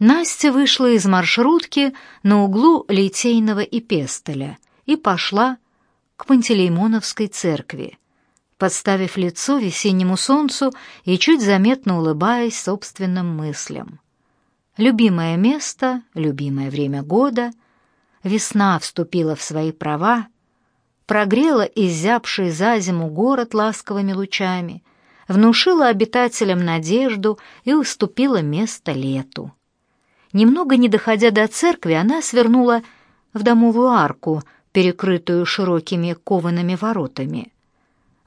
Настя вышла из маршрутки на углу Литейного и Пестеля и пошла к Пантелеймоновской церкви, подставив лицо весеннему солнцу и чуть заметно улыбаясь собственным мыслям. Любимое место, любимое время года, весна вступила в свои права, прогрела изябший за зиму город ласковыми лучами, внушила обитателям надежду и уступила место лету. Немного не доходя до церкви, она свернула в домовую арку, перекрытую широкими коваными воротами.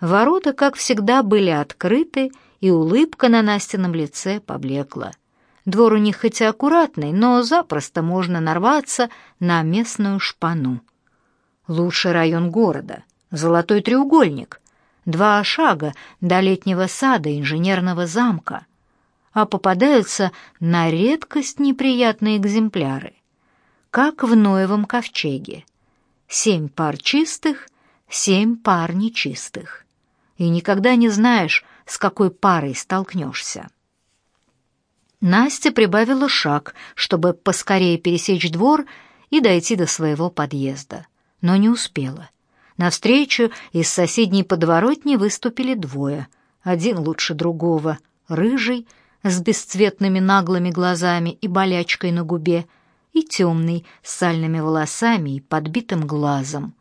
Ворота, как всегда, были открыты, и улыбка на Настином лице поблекла. Двор у них хоть и аккуратный, но запросто можно нарваться на местную шпану. Лучший район города, золотой треугольник, два шага до летнего сада инженерного замка — а попадаются на редкость неприятные экземпляры, как в Ноевом ковчеге. Семь пар чистых, семь пар нечистых. И никогда не знаешь, с какой парой столкнешься. Настя прибавила шаг, чтобы поскорее пересечь двор и дойти до своего подъезда, но не успела. Навстречу из соседней подворотни выступили двое, один лучше другого, рыжий, с бесцветными наглыми глазами и болячкой на губе, и темный, с сальными волосами и подбитым глазом.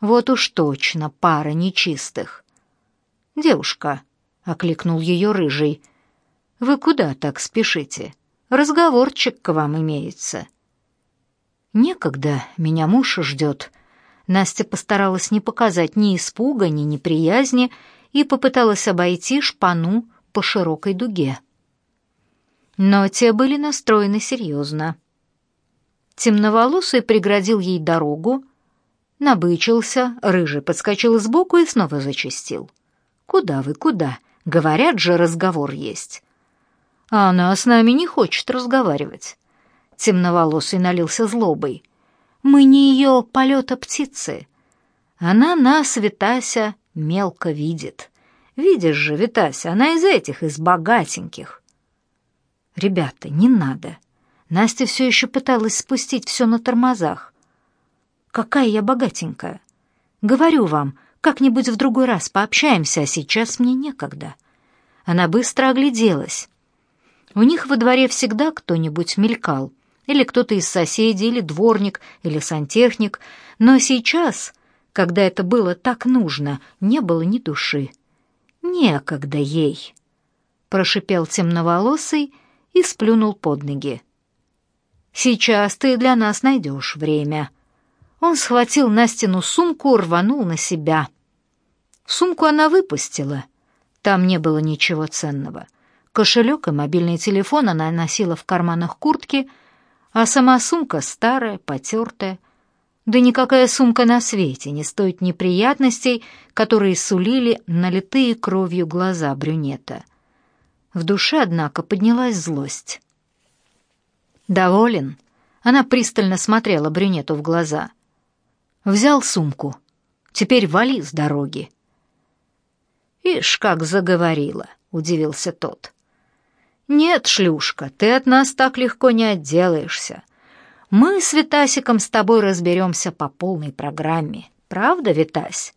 Вот уж точно пара нечистых. «Девушка», — окликнул ее рыжий, — «вы куда так спешите? Разговорчик к вам имеется». «Некогда, меня муж ждет». Настя постаралась не показать ни испуга, ни неприязни и попыталась обойти шпану по широкой дуге но те были настроены серьезно. Темноволосый преградил ей дорогу, набычился, рыжий подскочил сбоку и снова зачастил. «Куда вы, куда? Говорят же, разговор есть». «А она с нами не хочет разговаривать». Темноволосый налился злобой. «Мы не ее полета птицы. Она нас, Витася, мелко видит. Видишь же, Витася, она из этих, из богатеньких. «Ребята, не надо». Настя все еще пыталась спустить все на тормозах. «Какая я богатенькая! Говорю вам, как-нибудь в другой раз пообщаемся, а сейчас мне некогда». Она быстро огляделась. У них во дворе всегда кто-нибудь мелькал, или кто-то из соседей, или дворник, или сантехник, но сейчас, когда это было так нужно, не было ни души. «Некогда ей», — прошипел темноволосый, — и сплюнул под ноги. «Сейчас ты для нас найдешь время». Он схватил Настину сумку, рванул на себя. Сумку она выпустила. Там не было ничего ценного. Кошелек и мобильный телефон она носила в карманах куртки, а сама сумка старая, потертая. Да никакая сумка на свете не стоит неприятностей, которые сулили налитые кровью глаза брюнета — в душе, однако, поднялась злость. «Доволен?» Она пристально смотрела брюнету в глаза. «Взял сумку. Теперь вали с дороги». «Ишь, как заговорила!» — удивился тот. «Нет, шлюшка, ты от нас так легко не отделаешься. Мы с Витасиком с тобой разберемся по полной программе. Правда, Витась?»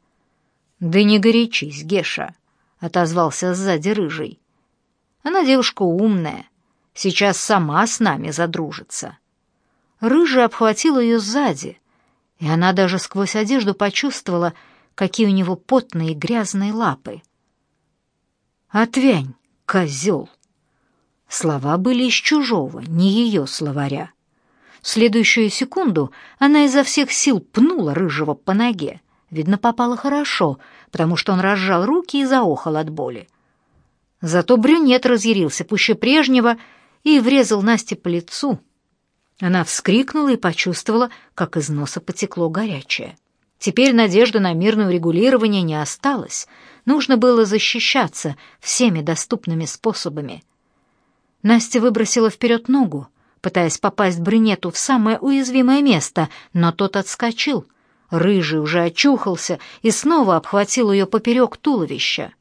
«Да не горячись, Геша», — отозвался сзади рыжий. Она девушка умная, сейчас сама с нами задружится. Рыжий обхватил ее сзади, и она даже сквозь одежду почувствовала, какие у него потные грязные лапы. «Отвянь, козел!» Слова были из чужого, не ее словаря. В следующую секунду она изо всех сил пнула рыжего по ноге. Видно, попало хорошо, потому что он разжал руки и заохал от боли. Зато брюнет разъярился пуще прежнего и врезал Насте по лицу. Она вскрикнула и почувствовала, как из носа потекло горячее. Теперь надежды на мирное регулирование не осталось. Нужно было защищаться всеми доступными способами. Настя выбросила вперед ногу, пытаясь попасть брюнету в самое уязвимое место, но тот отскочил. Рыжий уже очухался и снова обхватил ее поперек туловища.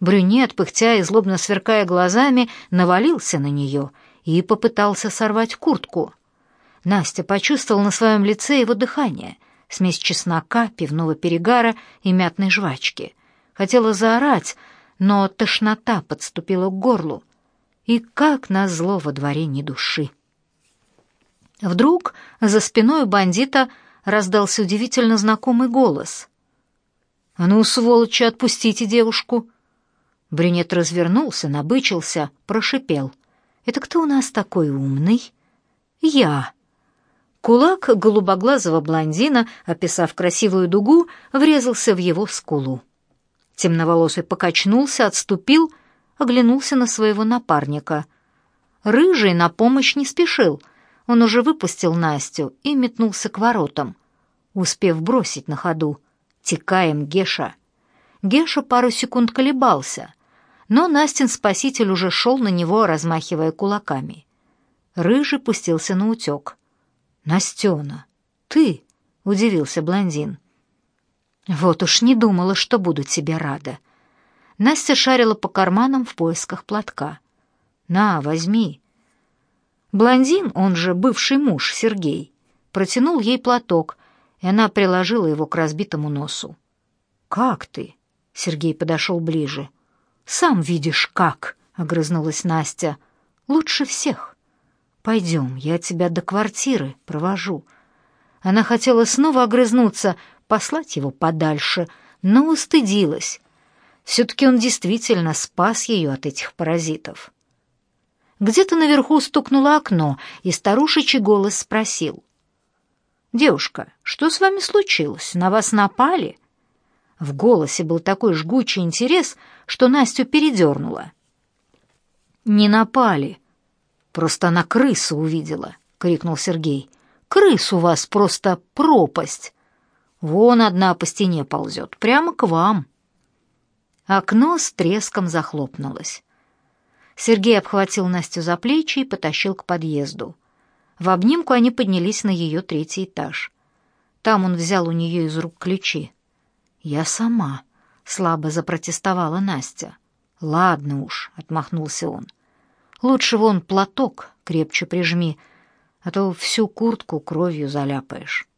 Брюнет, пыхтя и злобно сверкая глазами, навалился на нее и попытался сорвать куртку. Настя почувствовала на своем лице его дыхание, смесь чеснока, пивного перегара и мятной жвачки. Хотела заорать, но тошнота подступила к горлу, и как назло во дворе ни души. Вдруг за спиной бандита раздался удивительно знакомый голос. «А ну, сволочи, отпустите девушку!» Брюнет развернулся, набычился, прошипел. «Это кто у нас такой умный?» «Я!» Кулак голубоглазого блондина, описав красивую дугу, врезался в его скулу. Темноволосый покачнулся, отступил, оглянулся на своего напарника. Рыжий на помощь не спешил. Он уже выпустил Настю и метнулся к воротам, успев бросить на ходу. «Текаем, Геша!» Геша пару секунд колебался, но Настин спаситель уже шел на него, размахивая кулаками. Рыжий пустился на утек. «Настена, ты?» — удивился блондин. «Вот уж не думала, что буду тебе рада». Настя шарила по карманам в поисках платка. «На, возьми». Блондин, он же бывший муж Сергей, протянул ей платок, и она приложила его к разбитому носу. «Как ты?» — Сергей подошел ближе. «Сам видишь, как!» — огрызнулась Настя. «Лучше всех. Пойдем, я тебя до квартиры провожу». Она хотела снова огрызнуться, послать его подальше, но устыдилась. Все-таки он действительно спас ее от этих паразитов. Где-то наверху стукнуло окно, и старушечий голос спросил. «Девушка, что с вами случилось? На вас напали?» В голосе был такой жгучий интерес, что Настю передернула. «Не напали. Просто она крысу увидела», — крикнул Сергей. «Крыс у вас просто пропасть. Вон одна по стене ползет, прямо к вам». Окно с треском захлопнулось. Сергей обхватил Настю за плечи и потащил к подъезду. В обнимку они поднялись на ее третий этаж. Там он взял у нее из рук ключи. «Я сама», — слабо запротестовала Настя. «Ладно уж», — отмахнулся он. «Лучше вон платок крепче прижми, а то всю куртку кровью заляпаешь».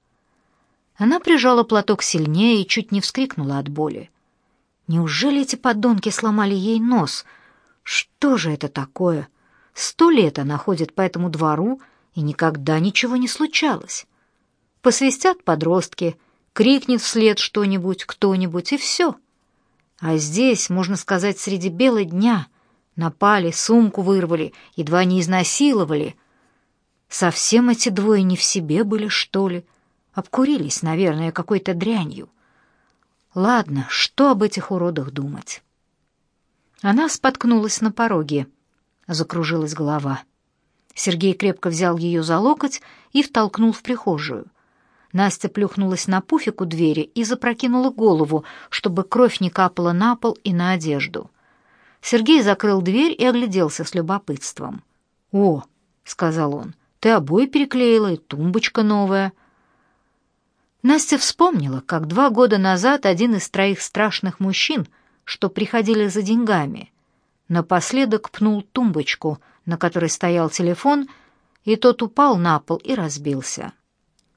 Она прижала платок сильнее и чуть не вскрикнула от боли. Неужели эти подонки сломали ей нос? Что же это такое? Сто лет она ходит по этому двору, и никогда ничего не случалось. Посвистят подростки — крикнет вслед что-нибудь кто-нибудь, и все. А здесь, можно сказать, среди бела дня напали, сумку вырвали, едва не изнасиловали. Совсем эти двое не в себе были, что ли? Обкурились, наверное, какой-то дрянью. Ладно, что об этих уродах думать? Она споткнулась на пороге. Закружилась голова. Сергей крепко взял ее за локоть и втолкнул в прихожую — Настя плюхнулась на пуфик у двери и запрокинула голову, чтобы кровь не капала на пол и на одежду. Сергей закрыл дверь и огляделся с любопытством. «О!» — сказал он. «Ты обои переклеила, и тумбочка новая». Настя вспомнила, как два года назад один из троих страшных мужчин, что приходили за деньгами, напоследок пнул тумбочку, на которой стоял телефон, и тот упал на пол и разбился.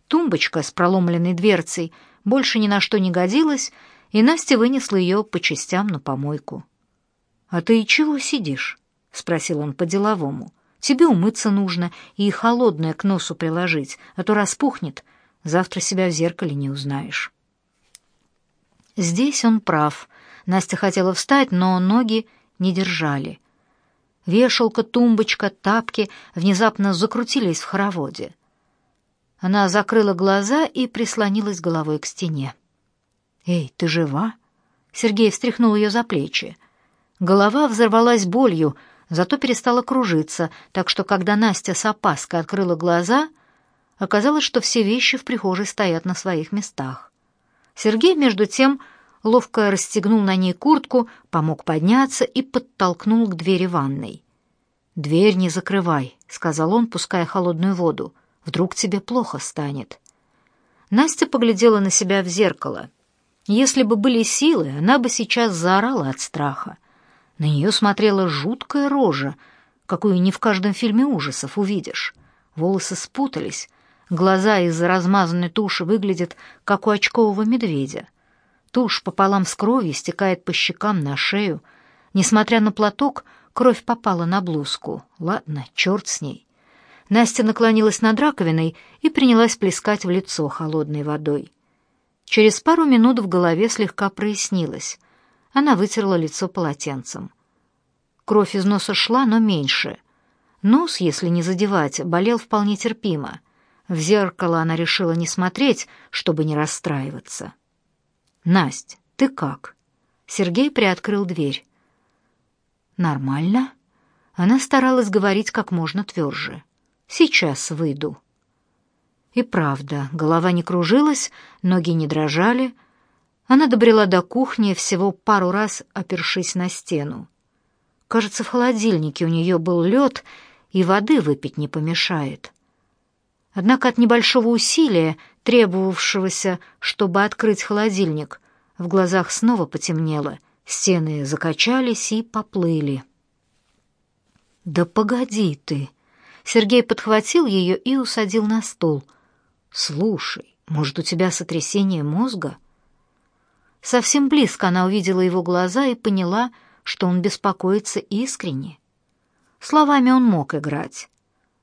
Тумбочка с проломленной дверцей больше ни на что не годилась, и Настя вынесла ее по частям на помойку. «А ты чего сидишь?» — спросил он по-деловому. «Тебе умыться нужно и холодное к носу приложить, а то распухнет. Завтра себя в зеркале не узнаешь». Здесь он прав. Настя хотела встать, но ноги не держали. Вешалка, тумбочка, тапки внезапно закрутились в хороводе. Она закрыла глаза и прислонилась головой к стене. «Эй, ты жива?» Сергей встряхнул ее за плечи. Голова взорвалась болью, зато перестала кружиться, так что, когда Настя с опаской открыла глаза, оказалось, что все вещи в прихожей стоят на своих местах. Сергей, между тем, ловко расстегнул на ней куртку, помог подняться и подтолкнул к двери ванной. «Дверь не закрывай», — сказал он, пуская холодную воду. Вдруг тебе плохо станет. Настя поглядела на себя в зеркало. Если бы были силы, она бы сейчас заорала от страха. На нее смотрела жуткая рожа, какую не в каждом фильме ужасов увидишь. Волосы спутались, глаза из-за размазанной туши выглядят, как у очкового медведя. Тушь пополам с кровью стекает по щекам на шею. Несмотря на платок, кровь попала на блузку. Ладно, черт с ней. Настя наклонилась над раковиной и принялась плескать в лицо холодной водой. Через пару минут в голове слегка прояснилось. Она вытерла лицо полотенцем. Кровь из носа шла, но меньше. Нос, если не задевать, болел вполне терпимо. В зеркало она решила не смотреть, чтобы не расстраиваться. «Насть, ты как?» Сергей приоткрыл дверь. «Нормально?» Она старалась говорить как можно тверже. «Сейчас выйду». И правда, голова не кружилась, ноги не дрожали. Она добрела до кухни, всего пару раз опершись на стену. Кажется, в холодильнике у нее был лед, и воды выпить не помешает. Однако от небольшого усилия, требовавшегося, чтобы открыть холодильник, в глазах снова потемнело, стены закачались и поплыли. «Да погоди ты!» Сергей подхватил ее и усадил на стол. «Слушай, может, у тебя сотрясение мозга?» Совсем близко она увидела его глаза и поняла, что он беспокоится искренне. Словами он мог играть.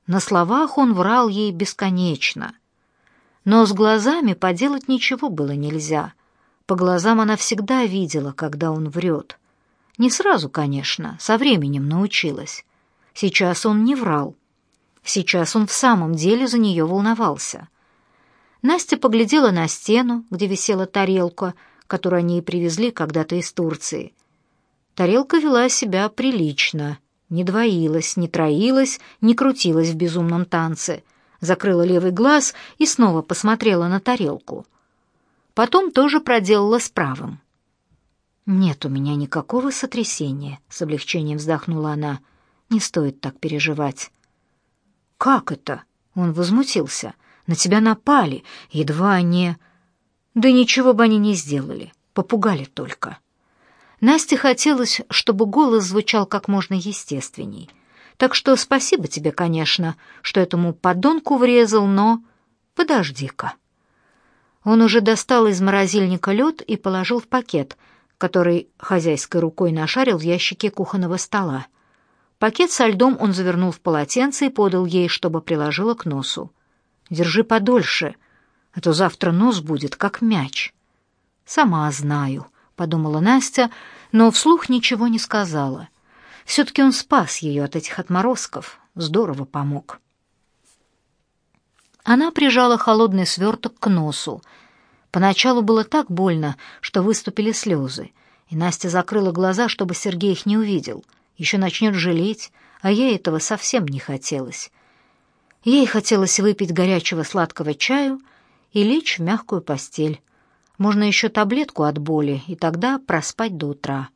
На словах он врал ей бесконечно. Но с глазами поделать ничего было нельзя. По глазам она всегда видела, когда он врет. Не сразу, конечно, со временем научилась. Сейчас он не врал. Сейчас он в самом деле за нее волновался. Настя поглядела на стену, где висела тарелка, которую они и привезли когда-то из Турции. Тарелка вела себя прилично, не двоилась, не троилась, не крутилась в безумном танце, закрыла левый глаз и снова посмотрела на тарелку. Потом тоже проделала с правым. «Нет у меня никакого сотрясения», — с облегчением вздохнула она. «Не стоит так переживать». «Как это?» — он возмутился. «На тебя напали, едва не...» «Да ничего бы они не сделали, попугали только». Насте хотелось, чтобы голос звучал как можно естественней. Так что спасибо тебе, конечно, что этому подонку врезал, но... Подожди-ка. Он уже достал из морозильника лед и положил в пакет, который хозяйской рукой нашарил в ящике кухонного стола. Пакет со льдом он завернул в полотенце и подал ей, чтобы приложила к носу. «Держи подольше, а то завтра нос будет как мяч». «Сама знаю», — подумала Настя, но вслух ничего не сказала. Все-таки он спас ее от этих отморозков, здорово помог. Она прижала холодный сверток к носу. Поначалу было так больно, что выступили слезы, и Настя закрыла глаза, чтобы Сергей их не увидел. Еще начнет жалеть, а ей этого совсем не хотелось. Ей хотелось выпить горячего сладкого чаю и лечь в мягкую постель, можно еще таблетку от боли, и тогда проспать до утра.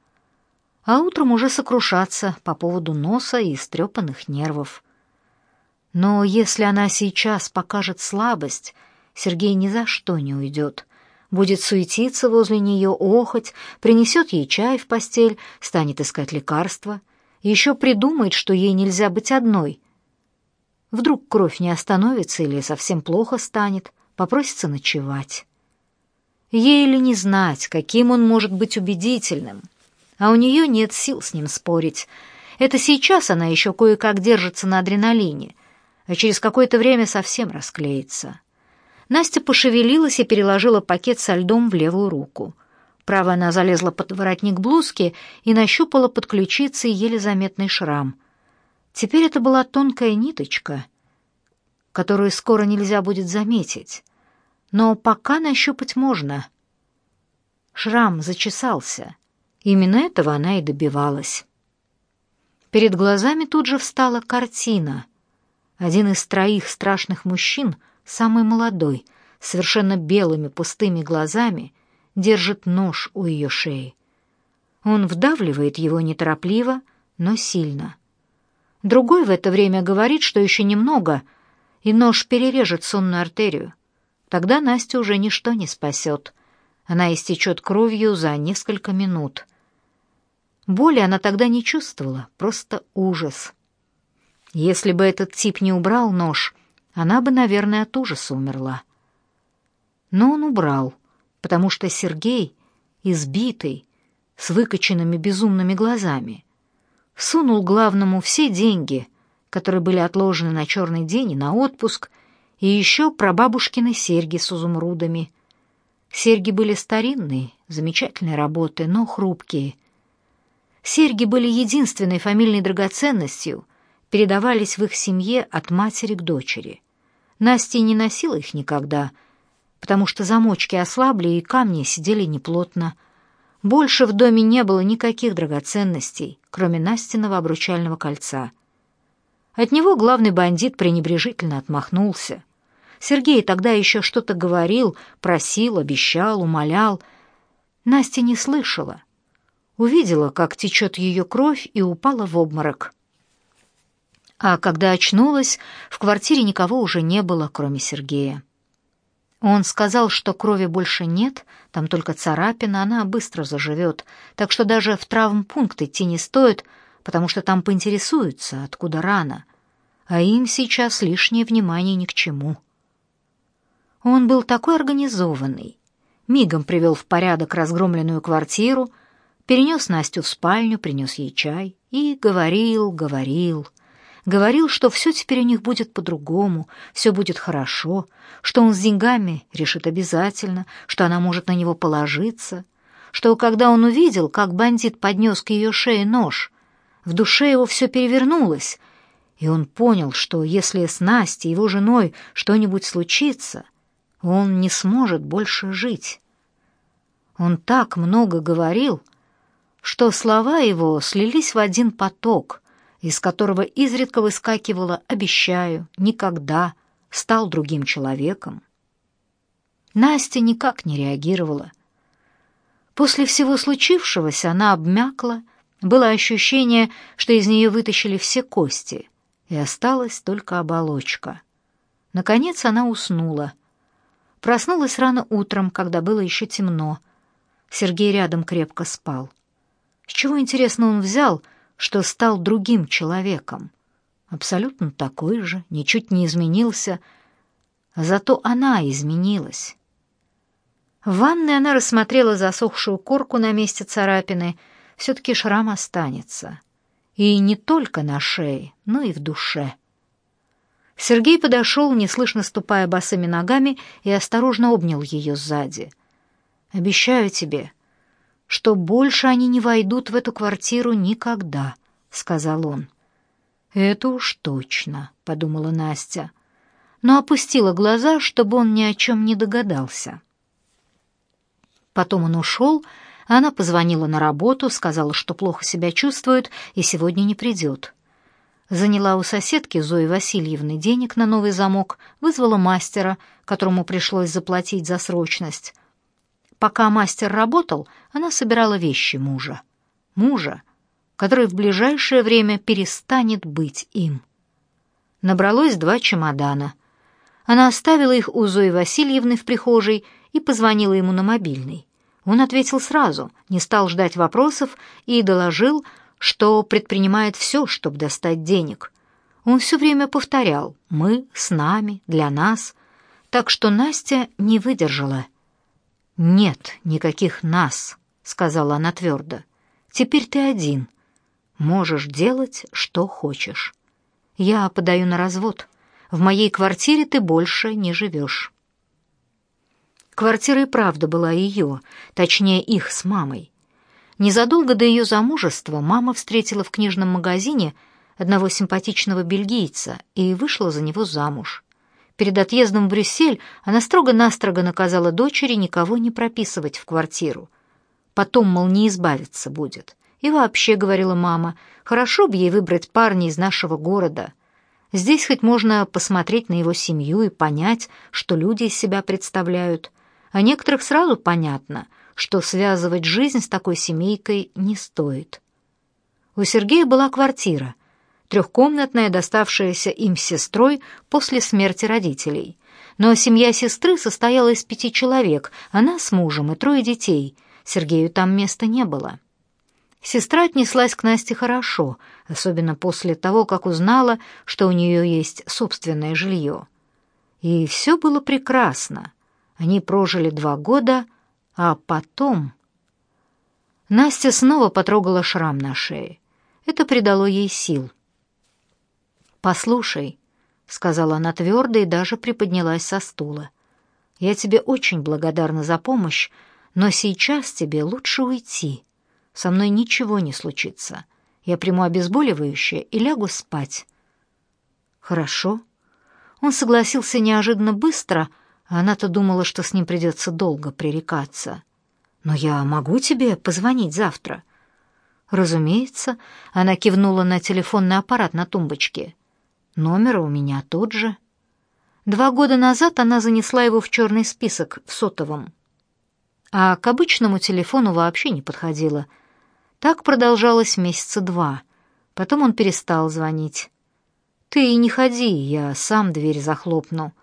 А утром уже сокрушаться по поводу носа и истрепанных нервов. Но если она сейчас покажет слабость, Сергей ни за что не уйдет. Будет суетиться возле нее, охоть, принесет ей чай в постель, станет искать лекарства. Еще придумает, что ей нельзя быть одной. Вдруг кровь не остановится или совсем плохо станет, попросится ночевать. Ей ли не знать, каким он может быть убедительным? А у нее нет сил с ним спорить. Это сейчас она еще кое-как держится на адреналине, а через какое-то время совсем расклеится. Настя пошевелилась и переложила пакет со льдом в левую руку. Правая она залезла под воротник блузки и нащупала под ключицей еле заметный шрам. Теперь это была тонкая ниточка, которую скоро нельзя будет заметить но пока нащупать можно. Шрам зачесался. Именно этого она и добивалась. Перед глазами тут же встала картина. Один из троих страшных мужчин, самый молодой, совершенно белыми пустыми глазами, держит нож у ее шеи. Он вдавливает его неторопливо, но сильно. Другой в это время говорит, что еще немного, и нож перережет сонную артерию. Тогда Настю уже ничто не спасет. Она истечет кровью за несколько минут. Боли она тогда не чувствовала, просто ужас. Если бы этот тип не убрал нож, она бы, наверное, от ужаса умерла. Но он убрал, потому что Сергей, избитый, с выкоченными безумными глазами, сунул главному все деньги, которые были отложены на черный день и на отпуск, и еще прабабушкины серьги с изумрудами. Серьги были старинные, замечательной работы, но хрупкие. Серьги были единственной фамильной драгоценностью, передавались в их семье от матери к дочери. Настя не носила их никогда, потому что замочки ослабли и камни сидели неплотно. Больше в доме не было никаких драгоценностей, кроме Настиного обручального кольца. От него главный бандит пренебрежительно отмахнулся. Сергей тогда еще что-то говорил, просил, обещал, умолял. Настя не слышала. Увидела, как течет ее кровь, и упала в обморок. А когда очнулась, в квартире никого уже не было, кроме Сергея. Он сказал, что крови больше нет, там только царапина, она быстро заживет, так что даже в травмпункт идти не стоит, потому что там поинтересуются, откуда рана, а им сейчас лишнее внимание ни к чему. Он был такой организованный. Мигом привел в порядок разгромленную квартиру, перенес Настю в спальню, принес ей чай и говорил, говорил. Говорил, что все теперь у них будет по-другому, все будет хорошо, что он с деньгами решит обязательно, что она может на него положиться, что когда он увидел, как бандит поднес к ее шее нож, в душе его все перевернулось, и он понял, что если с Настей, его женой, что-нибудь случится — он не сможет больше жить. Он так много говорил, что слова его слились в один поток, из которого изредка выскакивало «обещаю», «никогда», «стал другим человеком». Настя никак не реагировала. После всего случившегося она обмякла, было ощущение, что из нее вытащили все кости, и осталась только оболочка. Наконец она уснула — Проснулась рано утром, когда было еще темно. Сергей рядом крепко спал. С чего, интересно, он взял, что стал другим человеком? Абсолютно такой же, ничуть не изменился. Зато она изменилась. В ванной она рассмотрела засохшую корку на месте царапины. Все-таки шрам останется. И не только на шее, но и в душе. Сергей подошел, неслышно ступая босыми ногами, и осторожно обнял ее сзади. «Обещаю тебе, что больше они не войдут в эту квартиру никогда», — сказал он. «Это уж точно», — подумала Настя, но опустила глаза, чтобы он ни о чем не догадался. Потом он ушел, она позвонила на работу, сказала, что плохо себя чувствует и сегодня не придет заняла у соседки Зои Васильевны денег на новый замок, вызвала мастера, которому пришлось заплатить за срочность. Пока мастер работал, она собирала вещи мужа. Мужа, который в ближайшее время перестанет быть им. Набралось два чемодана. Она оставила их у Зои Васильевны в прихожей и позвонила ему на мобильный. Он ответил сразу, не стал ждать вопросов и доложил, что предпринимает все, чтобы достать денег. Он все время повторял «мы», «с нами», «для нас», так что Настя не выдержала. «Нет никаких «нас», — сказала она твердо. «Теперь ты один. Можешь делать, что хочешь. Я подаю на развод. В моей квартире ты больше не живешь». Квартира и правда была ее, точнее их с мамой. Незадолго до ее замужества мама встретила в книжном магазине одного симпатичного бельгийца и вышла за него замуж. Перед отъездом в Брюссель она строго-настрого наказала дочери никого не прописывать в квартиру. Потом, мол, не избавиться будет. И вообще, говорила мама, хорошо бы ей выбрать парня из нашего города. Здесь хоть можно посмотреть на его семью и понять, что люди из себя представляют. А некоторых сразу понятно — что связывать жизнь с такой семейкой не стоит. У Сергея была квартира, трехкомнатная, доставшаяся им сестрой после смерти родителей. Но семья сестры состояла из пяти человек, она с мужем и трое детей. Сергею там места не было. Сестра отнеслась к Насте хорошо, особенно после того, как узнала, что у нее есть собственное жилье. И все было прекрасно. Они прожили два года, а потом... Настя снова потрогала шрам на шее. Это придало ей сил. «Послушай», — сказала она твердо и даже приподнялась со стула, — «я тебе очень благодарна за помощь, но сейчас тебе лучше уйти. Со мной ничего не случится. Я приму обезболивающее и лягу спать». «Хорошо». Он согласился неожиданно быстро, а она-то думала, что с ним придется долго пререкаться. «Но я могу тебе позвонить завтра?» «Разумеется», — она кивнула на телефонный аппарат на тумбочке. «Номер у меня тот же». Два года назад она занесла его в черный список в сотовом. А к обычному телефону вообще не подходила — так продолжалось месяца два. Потом он перестал звонить. «Ты не ходи, я сам дверь захлопну».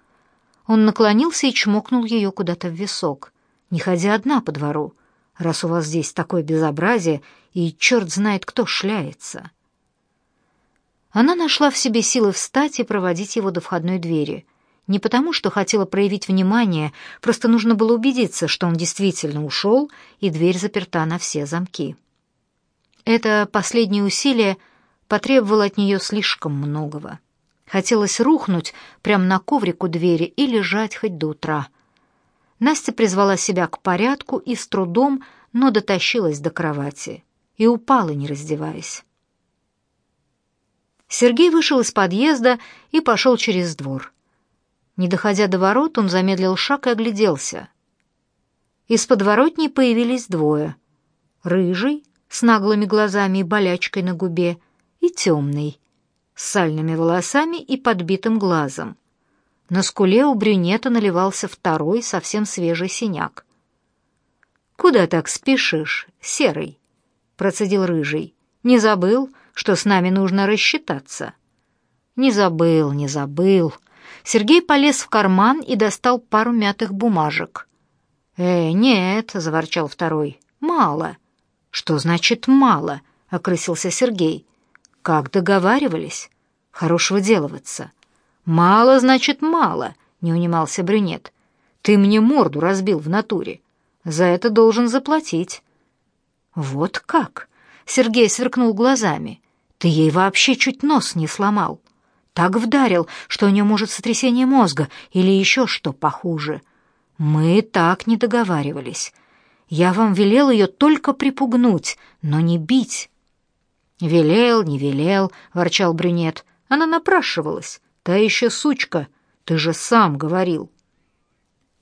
Он наклонился и чмокнул ее куда-то в висок. «Не ходи одна по двору, раз у вас здесь такое безобразие, и черт знает кто шляется». Она нашла в себе силы встать и проводить его до входной двери. Не потому, что хотела проявить внимание, просто нужно было убедиться, что он действительно ушел, и дверь заперта на все замки. Это последнее усилие потребовало от нее слишком многого. Хотелось рухнуть прямо на коврик у двери и лежать хоть до утра. Настя призвала себя к порядку и с трудом, но дотащилась до кровати и упала, не раздеваясь. Сергей вышел из подъезда и пошел через двор. Не доходя до ворот, он замедлил шаг и огляделся. Из подворотни появились двое. Рыжий, с наглыми глазами и болячкой на губе, и темный, с сальными волосами и подбитым глазом. На скуле у брюнета наливался второй, совсем свежий синяк. «Куда так спешишь, серый?» — процедил рыжий. «Не забыл, что с нами нужно рассчитаться?» «Не забыл, не забыл». Сергей полез в карман и достал пару мятых бумажек. «Э, нет», — заворчал второй, — «мало». «Что значит мало?» — окрысился Сергей. «Как договаривались? Хорошего деловаться». «Мало, значит, мало», — не унимался брюнет. «Ты мне морду разбил в натуре. За это должен заплатить». «Вот как?» — Сергей сверкнул глазами. «Ты ей вообще чуть нос не сломал. Так вдарил, что у нее может сотрясение мозга или еще что похуже. Мы так не договаривались. Я вам велел ее только припугнуть, но не бить». «Велел, не велел», — ворчал брюнет. «Она напрашивалась. Та еще сучка. Ты же сам говорил».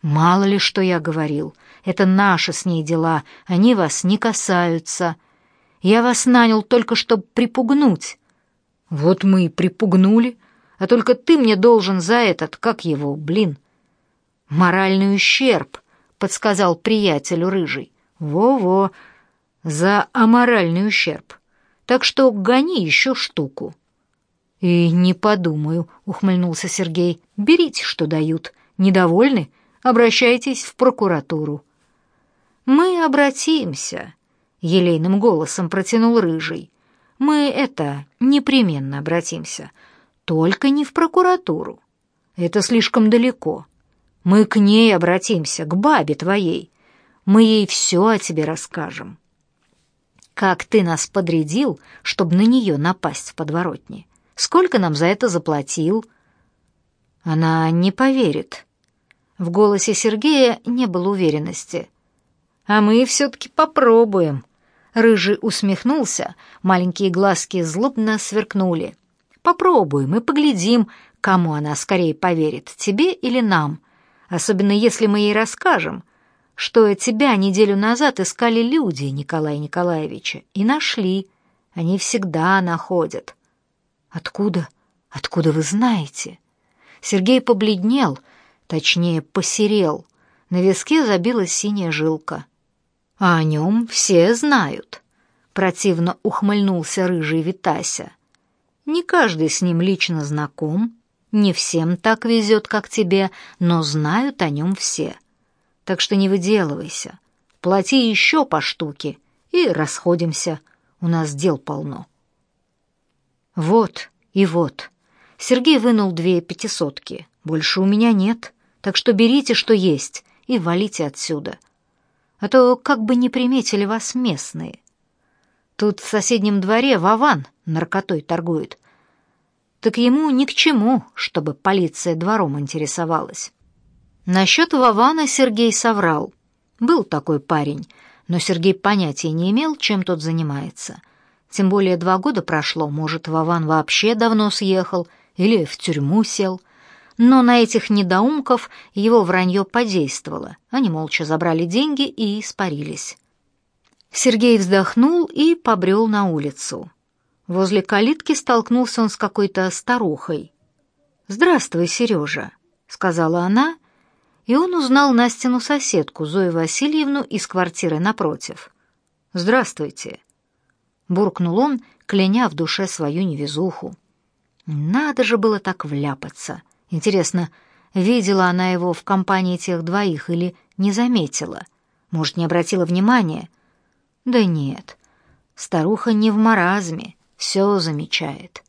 «Мало ли, что я говорил. Это наши с ней дела. Они вас не касаются. Я вас нанял только, чтобы припугнуть». «Вот мы и припугнули. А только ты мне должен за этот, как его, блин, моральный ущерб подсказал приятелю рыжий. Во-во, за аморальный ущерб. Так что гони еще штуку. И не подумаю, ухмыльнулся Сергей. Берите, что дают. Недовольны? Обращайтесь в прокуратуру. Мы обратимся, елейным голосом протянул рыжий. Мы это непременно обратимся, только не в прокуратуру. Это слишком далеко. Мы к ней обратимся, к бабе твоей. Мы ей все о тебе расскажем. Как ты нас подрядил, чтобы на нее напасть в подворотне? Сколько нам за это заплатил?» Она не поверит. В голосе Сергея не было уверенности. «А мы все-таки попробуем». Рыжий усмехнулся, маленькие глазки злобно сверкнули. «Попробуем и поглядим, кому она скорее поверит, тебе или нам особенно если мы ей расскажем, что тебя неделю назад искали люди Николая Николаевича и нашли. Они всегда находят. Откуда? Откуда вы знаете? Сергей побледнел, точнее, посерел. На виске забилась синяя жилка. А о нем все знают. Противно ухмыльнулся рыжий Витася. Не каждый с ним лично знаком, не всем так везет, как тебе, но знают о нем все. Так что не выделывайся. Плати еще по штуке и расходимся. У нас дел полно». «Вот и вот». Сергей вынул две пятисотки. «Больше у меня нет, так что берите, что есть, и валите отсюда. А то как бы не приметили вас местные. Тут в соседнем дворе Вован наркотой торгует. Так ему ни к чему, чтобы полиция двором интересовалась». Насчет Вована Сергей соврал. Был такой парень, но Сергей понятия не имел, чем тот занимается. Тем более два года прошло, может, Вован вообще давно съехал или в тюрьму сел. Но на этих недоумков его вранье подействовало. Они молча забрали деньги и испарились. Сергей вздохнул и побрел на улицу. Возле калитки столкнулся он с какой-то старухой. «Здравствуй, Сережа», — сказала она, и он узнал Настину соседку, Зою Васильевну, из квартиры напротив. «Здравствуйте», — буркнул он, кляня в душе свою невезуху. Надо же было так вляпаться. Интересно, видела она его в компании тех двоих или не заметила? Может, не обратила внимания? Да нет, старуха не в маразме, все замечает.